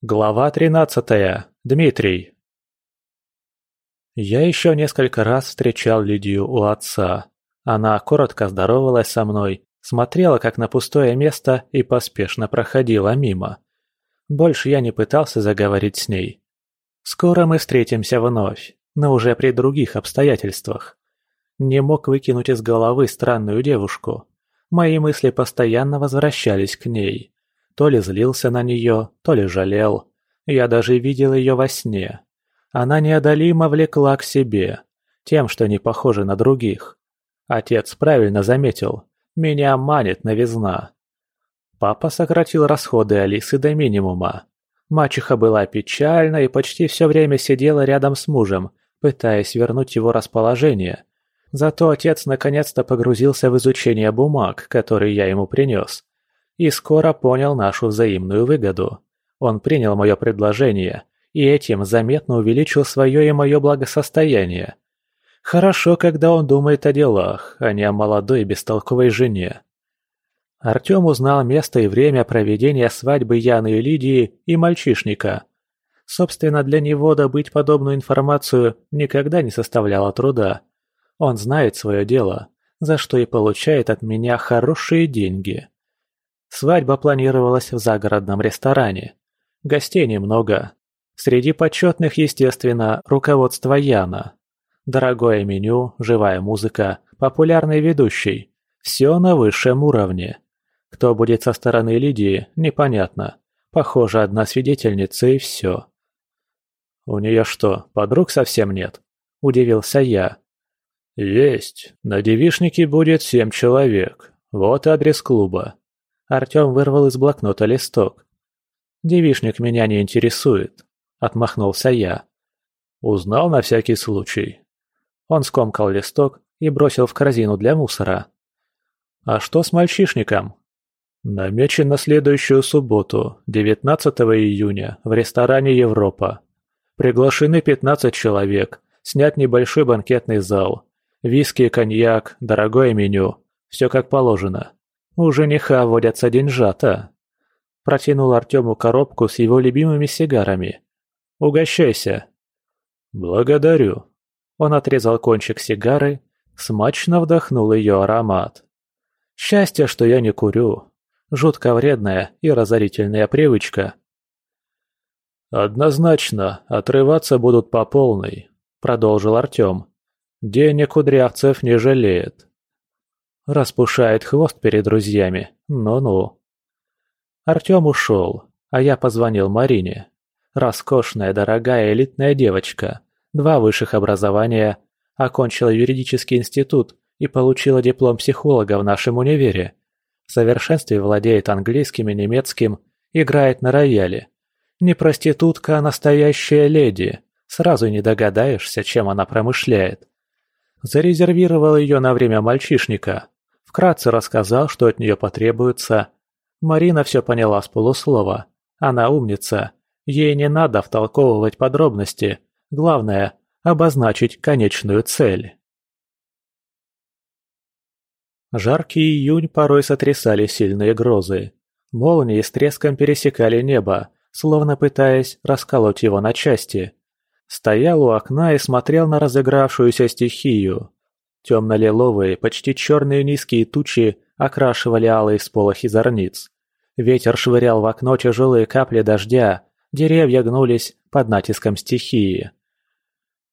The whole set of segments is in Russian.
Глава тринадцатая. Дмитрий. Я еще несколько раз встречал Лидию у отца. Она коротко здоровалась со мной, смотрела как на пустое место и поспешно проходила мимо. Больше я не пытался заговорить с ней. Скоро мы встретимся вновь, но уже при других обстоятельствах. Не мог выкинуть из головы странную девушку. Мои мысли постоянно возвращались к ней. То ли злился на нее, то ли жалел. Я даже видел ее во сне. Она неодолимо влекла к себе, тем, что не похоже на других. Отец правильно заметил, меня манит новизна. Папа сократил расходы Алисы до минимума. Мачеха была печальна и почти все время сидела рядом с мужем, пытаясь вернуть его расположение. Зато отец наконец-то погрузился в изучение бумаг, которые я ему принес и скоро понял нашу взаимную выгоду. Он принял мое предложение и этим заметно увеличил свое и мое благосостояние. Хорошо, когда он думает о делах, а не о молодой бестолковой жене. Артем узнал место и время проведения свадьбы Яны и Лидии и мальчишника. Собственно, для него добыть подобную информацию никогда не составляло труда. Он знает свое дело, за что и получает от меня хорошие деньги. Свадьба планировалась в загородном ресторане. Гостей немного. Среди почетных, естественно, руководство Яна. Дорогое меню, живая музыка, популярный ведущий. Все на высшем уровне. Кто будет со стороны Лидии, непонятно. Похоже, одна свидетельница и все. «У нее что, подруг совсем нет?» – удивился я. «Есть. На девишнике будет семь человек. Вот адрес клуба. Артем вырвал из блокнота листок. «Девишник меня не интересует», — отмахнулся я. «Узнал на всякий случай». Он скомкал листок и бросил в корзину для мусора. «А что с мальчишником?» «Намечен на следующую субботу, 19 июня, в ресторане «Европа». Приглашены 15 человек, снят небольшой банкетный зал. Виски, коньяк, дорогое меню. Все как положено. У жениха водятся деньжата. Протянул Артему коробку с его любимыми сигарами. Угощайся. Благодарю. Он отрезал кончик сигары, смачно вдохнул ее аромат. Счастье, что я не курю. Жутко вредная и разорительная привычка. «Однозначно, отрываться будут по полной», — продолжил Артем. «Денег кудрявцев не жалеет. Распушает хвост перед друзьями. Ну-ну. Артем ушел, а я позвонил Марине. Роскошная, дорогая, элитная девочка. Два высших образования. Окончила юридический институт и получила диплом психолога в нашем универе. В совершенстве владеет английским и немецким, играет на рояле. Не проститутка, а настоящая леди. Сразу не догадаешься, чем она промышляет. Зарезервировал ее на время мальчишника. Вкратце рассказал, что от нее потребуется. Марина все поняла с полуслова. Она умница. Ей не надо втолковывать подробности. Главное – обозначить конечную цель. Жаркий июнь порой сотрясали сильные грозы. Молнии с треском пересекали небо, словно пытаясь расколоть его на части. Стоял у окна и смотрел на разыгравшуюся стихию. Темно-лиловые, почти черные низкие тучи окрашивали алые сполохи зорниц. Ветер швырял в окно тяжелые капли дождя, деревья гнулись под натиском стихии.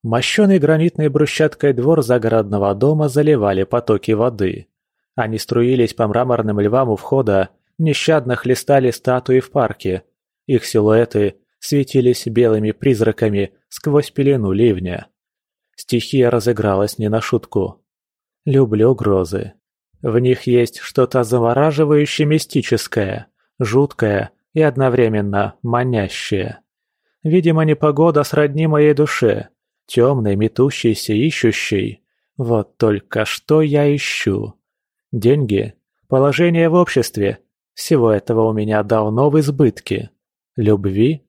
Мощеный гранитной брусчаткой двор загородного дома заливали потоки воды. Они струились по мраморным львам у входа, нещадно хлестали статуи в парке. Их силуэты светились белыми призраками сквозь пелену ливня. Стихия разыгралась не на шутку. Люблю грозы. В них есть что-то завораживающе мистическое, жуткое и одновременно манящее. Видимо, непогода сродни моей душе, темной, метущейся, ищущей. Вот только что я ищу. Деньги, положение в обществе, всего этого у меня давно в избытке. Любви?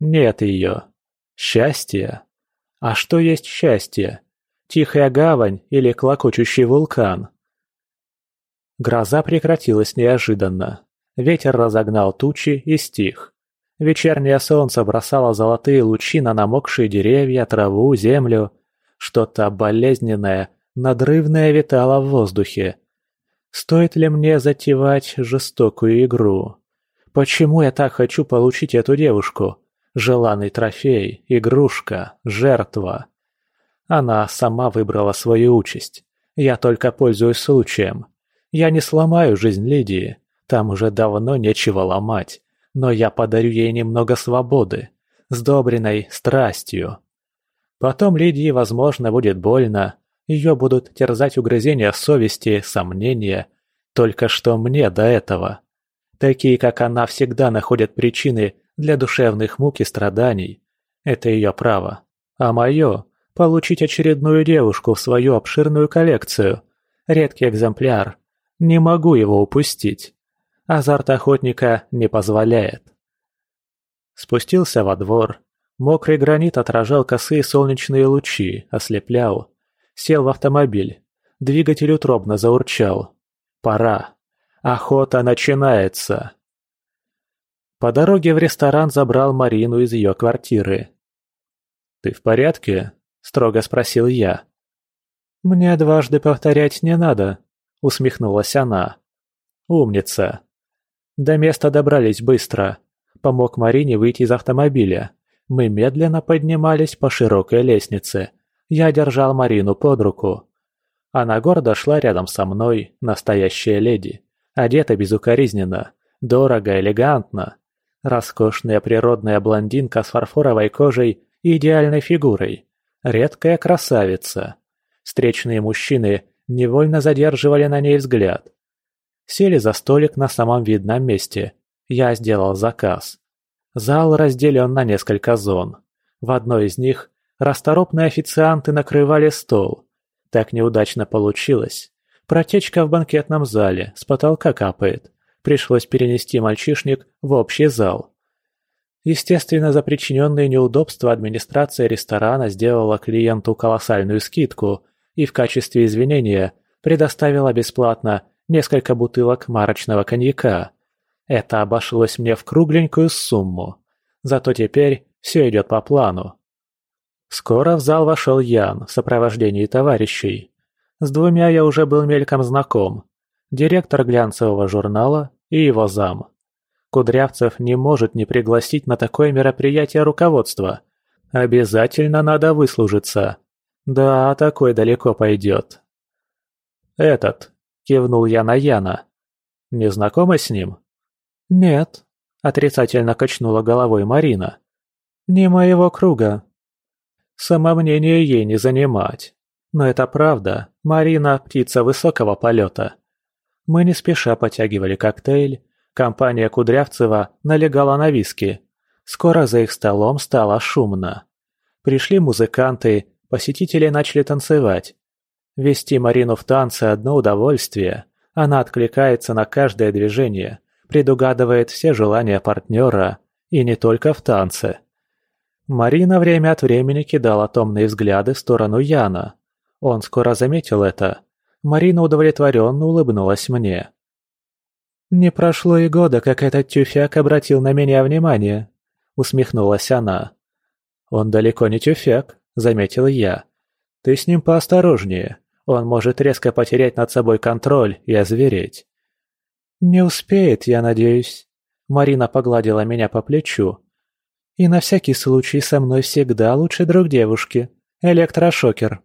Нет ее. Счастья? А что есть счастье? Тихая гавань или клокочущий вулкан? Гроза прекратилась неожиданно. Ветер разогнал тучи и стих. Вечернее солнце бросало золотые лучи на намокшие деревья, траву, землю. Что-то болезненное, надрывное витало в воздухе. Стоит ли мне затевать жестокую игру? Почему я так хочу получить эту девушку? Желанный трофей, игрушка, жертва. Она сама выбрала свою участь. Я только пользуюсь случаем. Я не сломаю жизнь Лидии. Там уже давно нечего ломать. Но я подарю ей немного свободы, сдобренной страстью. Потом Лидии, возможно, будет больно. Ее будут терзать угрызения совести, сомнения. Только что мне до этого. Такие, как она, всегда находят причины для душевных мук и страданий. Это ее право. А мое – получить очередную девушку в свою обширную коллекцию. Редкий экземпляр. Не могу его упустить. Азарт охотника не позволяет. Спустился во двор. Мокрый гранит отражал косые солнечные лучи, ослеплял. Сел в автомобиль. Двигатель утробно заурчал. Пора. Охота начинается. По дороге в ресторан забрал Марину из ее квартиры. «Ты в порядке?» – строго спросил я. «Мне дважды повторять не надо», – усмехнулась она. «Умница». До места добрались быстро. Помог Марине выйти из автомобиля. Мы медленно поднимались по широкой лестнице. Я держал Марину под руку. Она гордо шла рядом со мной, настоящая леди. Одета безукоризненно, дорого, элегантно. Роскошная природная блондинка с фарфоровой кожей и идеальной фигурой. Редкая красавица. Встречные мужчины невольно задерживали на ней взгляд. Сели за столик на самом видном месте. Я сделал заказ. Зал разделен на несколько зон. В одной из них расторопные официанты накрывали стол. Так неудачно получилось. Протечка в банкетном зале, с потолка капает. Пришлось перенести мальчишник в общий зал. Естественно, за причиненные неудобства администрация ресторана сделала клиенту колоссальную скидку и в качестве извинения предоставила бесплатно несколько бутылок марочного коньяка. Это обошлось мне в кругленькую сумму. Зато теперь все идет по плану. Скоро в зал вошел Ян в сопровождении товарищей. С двумя я уже был мельком знаком. Директор глянцевого журнала и его зам. Кудрявцев не может не пригласить на такое мероприятие руководства. Обязательно надо выслужиться. Да, такой далеко пойдет. «Этот», — кивнул я на Яна. «Не знакома с ним?» «Нет», — отрицательно качнула головой Марина. «Не моего круга». Самомнение ей не занимать. Но это правда, Марина – птица высокого полета. Мы не спеша потягивали коктейль. Компания Кудрявцева налегала на виски. Скоро за их столом стало шумно. Пришли музыканты, посетители начали танцевать. Вести Марину в танцы – одно удовольствие. Она откликается на каждое движение, предугадывает все желания партнера, и не только в танце. Марина время от времени кидала томные взгляды в сторону Яна. Он скоро заметил это Марина удовлетворенно улыбнулась мне. «Не прошло и года, как этот тюфяк обратил на меня внимание», — усмехнулась она. «Он далеко не тюфяк», — заметил я. «Ты с ним поосторожнее. Он может резко потерять над собой контроль и озвереть». «Не успеет, я надеюсь». Марина погладила меня по плечу. «И на всякий случай со мной всегда лучший друг девушки. Электрошокер».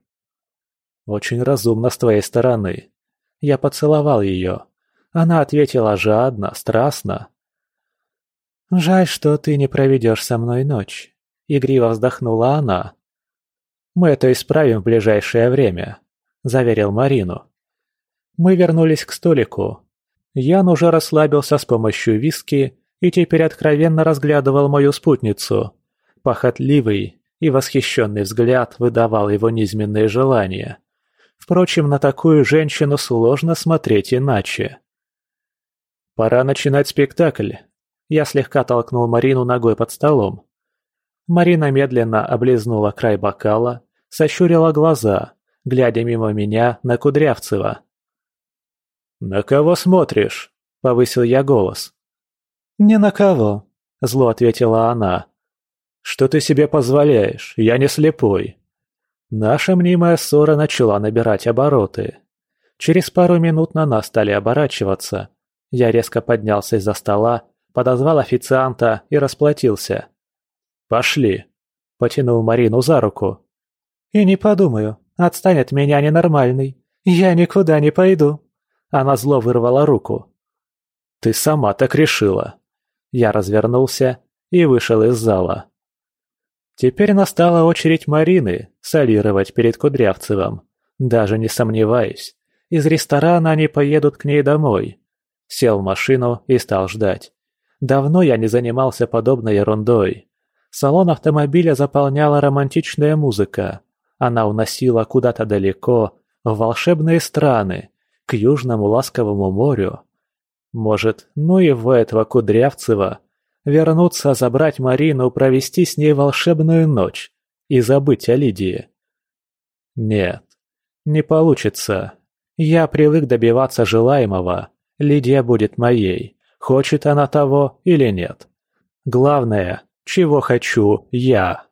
Очень разумно с твоей стороны. Я поцеловал ее. Она ответила жадно, страстно. «Жаль, что ты не проведешь со мной ночь», — игриво вздохнула она. «Мы это исправим в ближайшее время», — заверил Марину. Мы вернулись к столику. Ян уже расслабился с помощью виски и теперь откровенно разглядывал мою спутницу. Похотливый и восхищенный взгляд выдавал его низменные желания. Впрочем, на такую женщину сложно смотреть иначе. «Пора начинать спектакль», — я слегка толкнул Марину ногой под столом. Марина медленно облизнула край бокала, сощурила глаза, глядя мимо меня на Кудрявцева. «На кого смотришь?» — повысил я голос. «Не на кого», – зло ответила она. «Что ты себе позволяешь? Я не слепой». Наша мнимая ссора начала набирать обороты. Через пару минут на нас стали оборачиваться. Я резко поднялся из-за стола, подозвал официанта и расплатился. «Пошли», – потянул Марину за руку. «И не подумаю, отстань от меня ненормальный. Я никуда не пойду». Она зло вырвала руку. «Ты сама так решила». Я развернулся и вышел из зала. Теперь настала очередь Марины солировать перед Кудрявцевым. Даже не сомневаюсь, из ресторана они поедут к ней домой. Сел в машину и стал ждать. Давно я не занимался подобной ерундой. Салон автомобиля заполняла романтичная музыка. Она уносила куда-то далеко, в волшебные страны, к южному ласковому морю. Может, ну его этого Кудрявцева, вернуться, забрать Марину, провести с ней волшебную ночь и забыть о Лидии. Нет, не получится. Я привык добиваться желаемого. Лидия будет моей, хочет она того или нет. Главное, чего хочу я.